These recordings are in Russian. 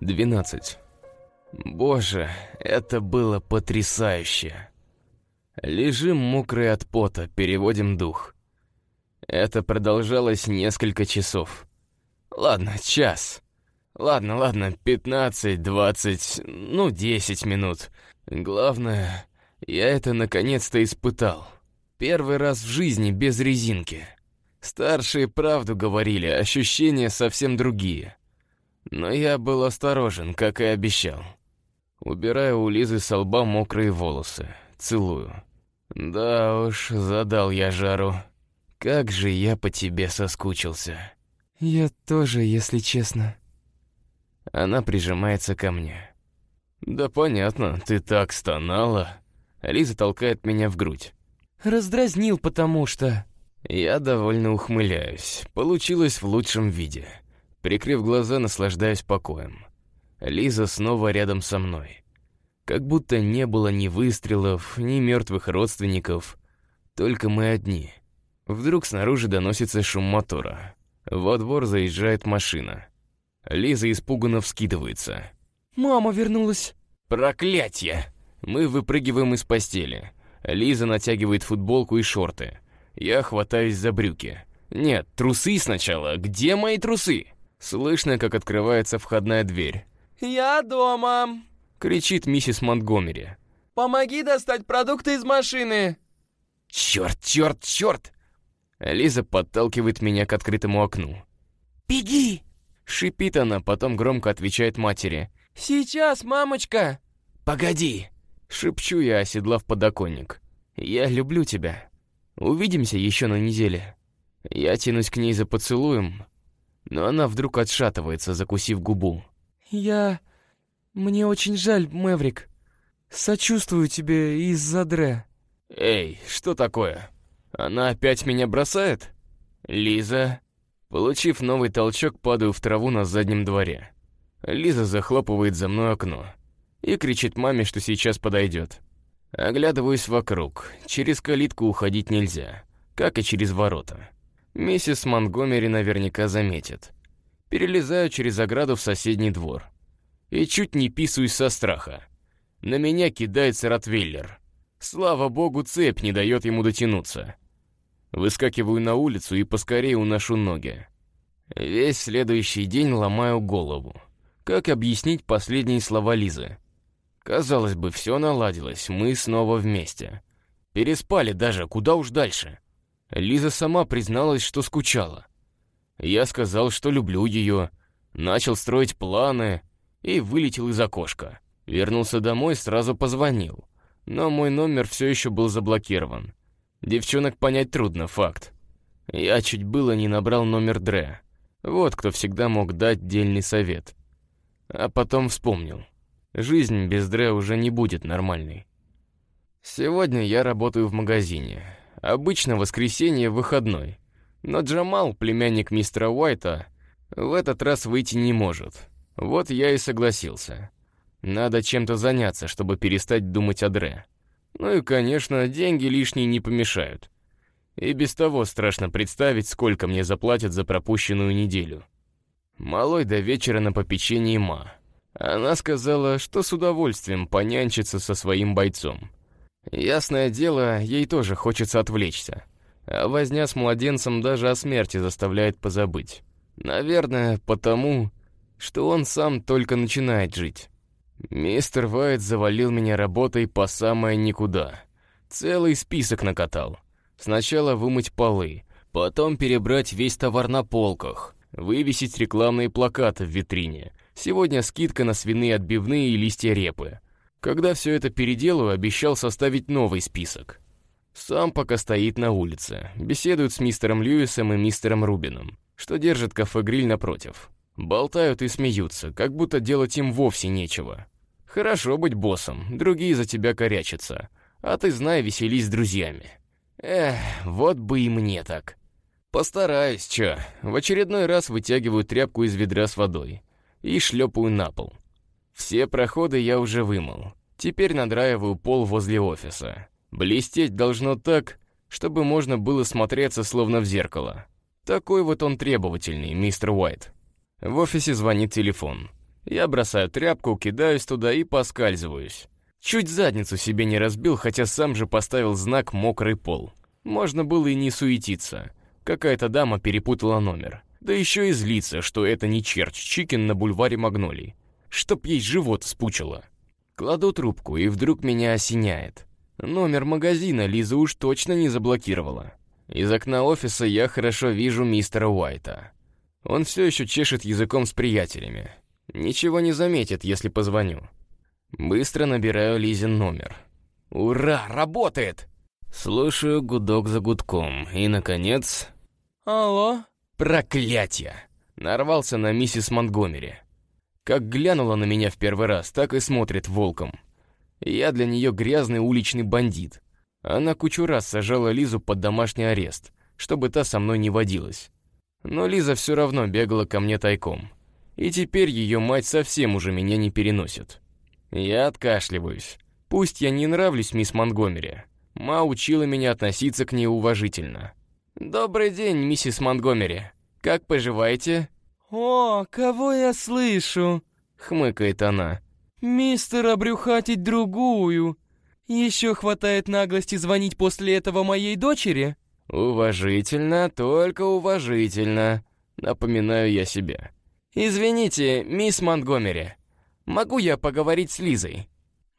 12. Боже, это было потрясающе. Лежим мокрые от пота, переводим дух. Это продолжалось несколько часов. Ладно, час. Ладно, ладно, 15, 20, ну 10 минут. Главное, я это наконец-то испытал. Первый раз в жизни без резинки. Старшие правду говорили, ощущения совсем другие. Но я был осторожен, как и обещал. Убираю у Лизы с лба мокрые волосы. Целую. Да уж, задал я жару. Как же я по тебе соскучился. Я тоже, если честно. Она прижимается ко мне. Да понятно, ты так стонала. Лиза толкает меня в грудь. Раздразнил, потому что... Я довольно ухмыляюсь. Получилось в лучшем виде. Прикрыв глаза, наслаждаюсь покоем. Лиза снова рядом со мной. Как будто не было ни выстрелов, ни мертвых родственников. Только мы одни. Вдруг снаружи доносится шум мотора. Во двор заезжает машина. Лиза испуганно вскидывается. «Мама вернулась!» «Проклятье!» Мы выпрыгиваем из постели. Лиза натягивает футболку и шорты. Я хватаюсь за брюки. Нет, трусы сначала. Где мои трусы? Слышно, как открывается входная дверь. «Я дома!» — кричит миссис Монтгомери. «Помоги достать продукты из машины!» «Черт, черт, черт!» Лиза подталкивает меня к открытому окну. «Беги!» — шипит она, потом громко отвечает матери. «Сейчас, мамочка!» «Погоди!» — шепчу я, оседлав подоконник. «Я люблю тебя. Увидимся еще на неделе». Я тянусь к ней за поцелуем, но она вдруг отшатывается, закусив губу. «Я... Мне очень жаль, Мэврик. Сочувствую тебе из-за Дре». «Эй, что такое? Она опять меня бросает?» «Лиза...» Получив новый толчок, падаю в траву на заднем дворе. Лиза захлопывает за мной окно и кричит маме, что сейчас подойдет. Оглядываюсь вокруг. Через калитку уходить нельзя, как и через ворота. Миссис Монгомери наверняка заметит. Перелезаю через ограду в соседний двор. И чуть не писаюсь со страха. На меня кидается Ротвейлер. Слава богу, цепь не дает ему дотянуться. Выскакиваю на улицу и поскорее уношу ноги. Весь следующий день ломаю голову. Как объяснить последние слова Лизы? Казалось бы, все наладилось, мы снова вместе. Переспали даже, куда уж дальше. Лиза сама призналась, что скучала. Я сказал, что люблю ее, начал строить планы и вылетел из окошка. Вернулся домой, сразу позвонил. Но мой номер все еще был заблокирован. Девчонок понять трудно, факт. Я чуть было не набрал номер Дре. Вот кто всегда мог дать дельный совет. А потом вспомнил. Жизнь без Дре уже не будет нормальной. Сегодня я работаю в магазине. Обычно воскресенье выходной. Но Джамал, племянник мистера Уайта, в этот раз выйти не может. Вот я и согласился. Надо чем-то заняться, чтобы перестать думать о Дре. Ну и, конечно, деньги лишние не помешают. И без того страшно представить, сколько мне заплатят за пропущенную неделю. Малой до вечера на попечении Ма. Она сказала, что с удовольствием понянчится со своим бойцом. Ясное дело, ей тоже хочется отвлечься. А возня с младенцем даже о смерти заставляет позабыть. Наверное, потому, что он сам только начинает жить. Мистер Вайт завалил меня работой по самое никуда. Целый список накатал. Сначала вымыть полы, потом перебрать весь товар на полках, вывесить рекламные плакаты в витрине. Сегодня скидка на свиные отбивные и листья репы. Когда все это переделаю, обещал составить новый список. Сам пока стоит на улице, беседует с мистером Льюисом и мистером Рубином, что держит кафе-гриль напротив. Болтают и смеются, как будто делать им вовсе нечего. Хорошо быть боссом, другие за тебя корячатся, а ты, знай, веселись с друзьями. Эх, вот бы и мне так. Постараюсь, чё. В очередной раз вытягиваю тряпку из ведра с водой и шлепаю на пол. Все проходы я уже вымыл. Теперь надраиваю пол возле офиса. Блестеть должно так, чтобы можно было смотреться словно в зеркало. Такой вот он требовательный, мистер Уайт. В офисе звонит телефон. Я бросаю тряпку, кидаюсь туда и поскальзываюсь. Чуть задницу себе не разбил, хотя сам же поставил знак «мокрый пол». Можно было и не суетиться. Какая-то дама перепутала номер. Да еще и злиться, что это не черч Чикин на бульваре Магнолий. Чтоб ей живот спучило. Кладу трубку, и вдруг меня осеняет. Номер магазина Лиза уж точно не заблокировала. Из окна офиса я хорошо вижу мистера Уайта. Он все еще чешет языком с приятелями. Ничего не заметит, если позвоню. Быстро набираю Лизин номер. Ура, работает! Слушаю гудок за гудком, и, наконец... Алло? Проклятье! Нарвался на миссис Монтгомери. Как глянула на меня в первый раз, так и смотрит волком. Я для нее грязный уличный бандит. Она кучу раз сажала Лизу под домашний арест, чтобы та со мной не водилась. Но Лиза все равно бегала ко мне тайком. И теперь ее мать совсем уже меня не переносит. Я откашливаюсь. Пусть я не нравлюсь мисс Монгомери. Ма учила меня относиться к ней уважительно. «Добрый день, миссис Монгомери. Как поживаете?» «О, кого я слышу?» — хмыкает она. «Мистер обрюхатить другую. Еще хватает наглости звонить после этого моей дочери?» «Уважительно, только уважительно», — напоминаю я себе. «Извините, мисс Монтгомери, могу я поговорить с Лизой?»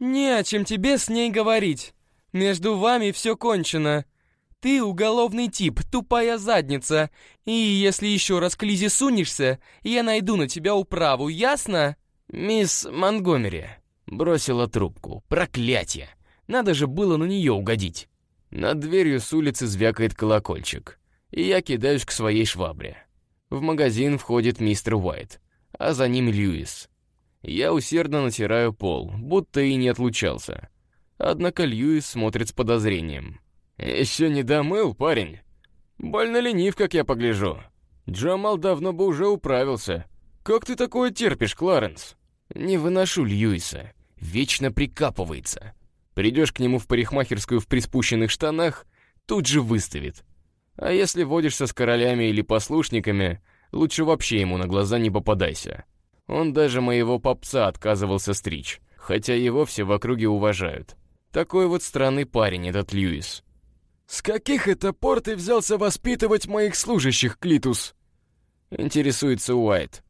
«Не о чем тебе с ней говорить. Между вами все кончено. Ты уголовный тип, тупая задница. И если еще раз к Лизе сунешься, я найду на тебя управу, ясно?» «Мисс Монгомери», — бросила трубку. «Проклятие! Надо же было на нее угодить». Над дверью с улицы звякает колокольчик, и я кидаюсь к своей швабре. В магазин входит мистер Уайт, а за ним Льюис. Я усердно натираю пол, будто и не отлучался. Однако Льюис смотрит с подозрением. «Еще не домыл, парень? Больно ленив, как я погляжу. Джамал давно бы уже управился. Как ты такое терпишь, Кларенс?» «Не выношу Льюиса. Вечно прикапывается. Придешь к нему в парикмахерскую в приспущенных штанах, тут же выставит. А если водишься с королями или послушниками, лучше вообще ему на глаза не попадайся. Он даже моего попца отказывался стричь, хотя его все в округе уважают. Такой вот странный парень этот Льюис. «С каких это пор ты взялся воспитывать моих служащих, Клитус?» Интересуется Уайт.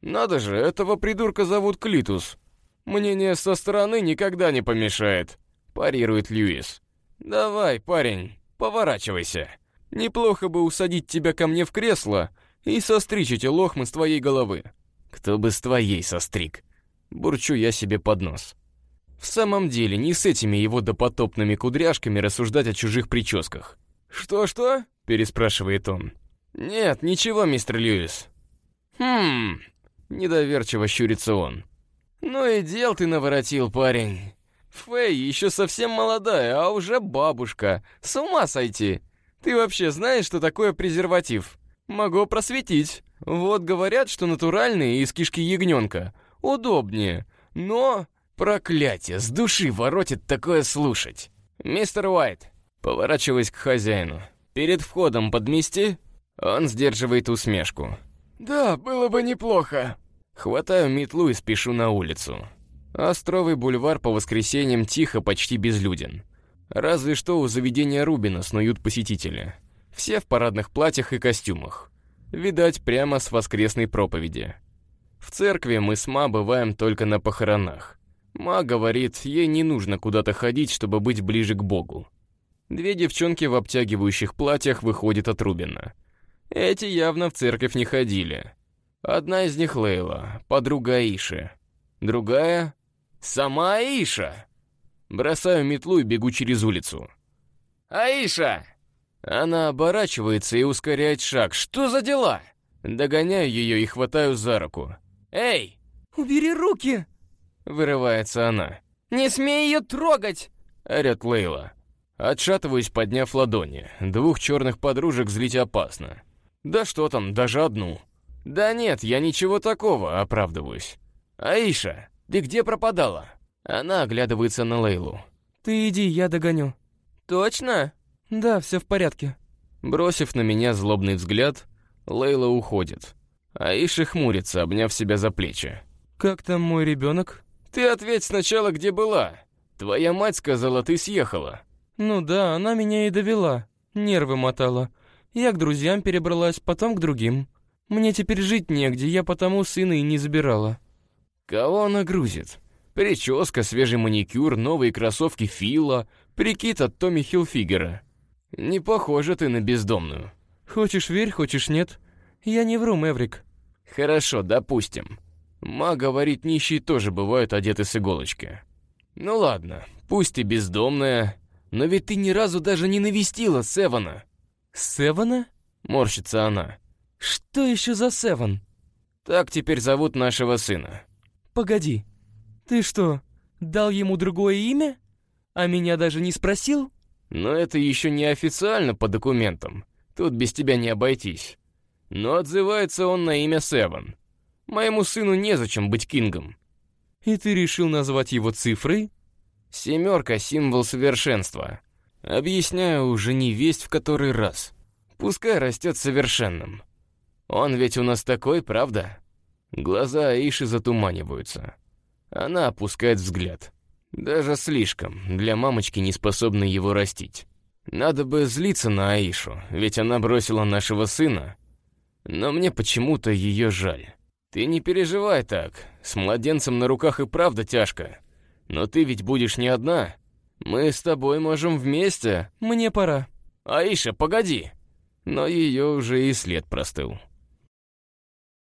«Надо же, этого придурка зовут Клитус. Мнение со стороны никогда не помешает», — парирует Льюис. «Давай, парень, поворачивайся. Неплохо бы усадить тебя ко мне в кресло и состричь эти лохмы с твоей головы». «Кто бы с твоей состриг?» Бурчу я себе под нос. В самом деле, не с этими его допотопными кудряшками рассуждать о чужих прическах. «Что-что?» — переспрашивает он. «Нет, ничего, мистер Льюис». «Хм...» — недоверчиво щурится он. «Ну и дел ты наворотил, парень. Фэй еще совсем молодая, а уже бабушка. С ума сойти. Ты вообще знаешь, что такое презерватив? Могу просветить. Вот говорят, что натуральные из кишки ягненка. Удобнее. Но Проклятие, с души воротит такое слушать. Мистер Уайт, поворачиваясь к хозяину. Перед входом подмести? Он сдерживает усмешку. Да, было бы неплохо. Хватаю метлу и спешу на улицу. Островый бульвар по воскресеньям тихо, почти безлюден. Разве что у заведения Рубина снуют посетители. Все в парадных платьях и костюмах. Видать, прямо с воскресной проповеди. В церкви мы с Ма бываем только на похоронах. Ма говорит, ей не нужно куда-то ходить, чтобы быть ближе к Богу. Две девчонки в обтягивающих платьях выходят от. Эти явно в церковь не ходили. Одна из них Лейла, подруга Аиши. Другая — сама Аиша. Бросаю метлу и бегу через улицу. «Аиша!» Она оборачивается и ускоряет шаг. «Что за дела?» Догоняю ее и хватаю за руку. «Эй!» «Убери руки!» Вырывается она. «Не смей ее трогать!» Орет Лейла. Отшатываюсь, подняв ладони. Двух черных подружек злить опасно. Да что там, даже одну. Да нет, я ничего такого, оправдываюсь. Аиша, ты где пропадала? Она оглядывается на Лейлу. Ты иди, я догоню. Точно? Да, все в порядке. Бросив на меня злобный взгляд, Лейла уходит. Аиша хмурится, обняв себя за плечи. Как там мой ребенок? Ты ответь сначала, где была. Твоя мать сказала, ты съехала. Ну да, она меня и довела. Нервы мотала. Я к друзьям перебралась, потом к другим. Мне теперь жить негде, я потому сына и не забирала. Кого она грузит? Прическа, свежий маникюр, новые кроссовки Фила, прикид от Томми Хилфигера. Не похожа ты на бездомную. Хочешь верь, хочешь нет. Я не вру, Мэврик. Хорошо, допустим. Ма говорит, нищие тоже бывают одеты с иголочки. Ну ладно, пусть и бездомная, но ведь ты ни разу даже не навестила Севана. Севана? Морщится она. Что еще за Севан? Так теперь зовут нашего сына. Погоди. Ты что, дал ему другое имя? А меня даже не спросил? Но это еще не официально по документам. Тут без тебя не обойтись. Но отзывается он на имя Севан. Моему сыну незачем быть кингом. И ты решил назвать его цифрой? Семерка — символ совершенства. Объясняю уже не весть в который раз. Пускай растет совершенным. Он ведь у нас такой, правда? Глаза Аиши затуманиваются. Она опускает взгляд. Даже слишком, для мамочки, не способной его растить. Надо бы злиться на Аишу, ведь она бросила нашего сына. Но мне почему-то ее жаль. Ты не переживай так, с младенцем на руках и правда тяжко. Но ты ведь будешь не одна. Мы с тобой можем вместе. Мне пора. Аиша, погоди. Но ее уже и след простыл.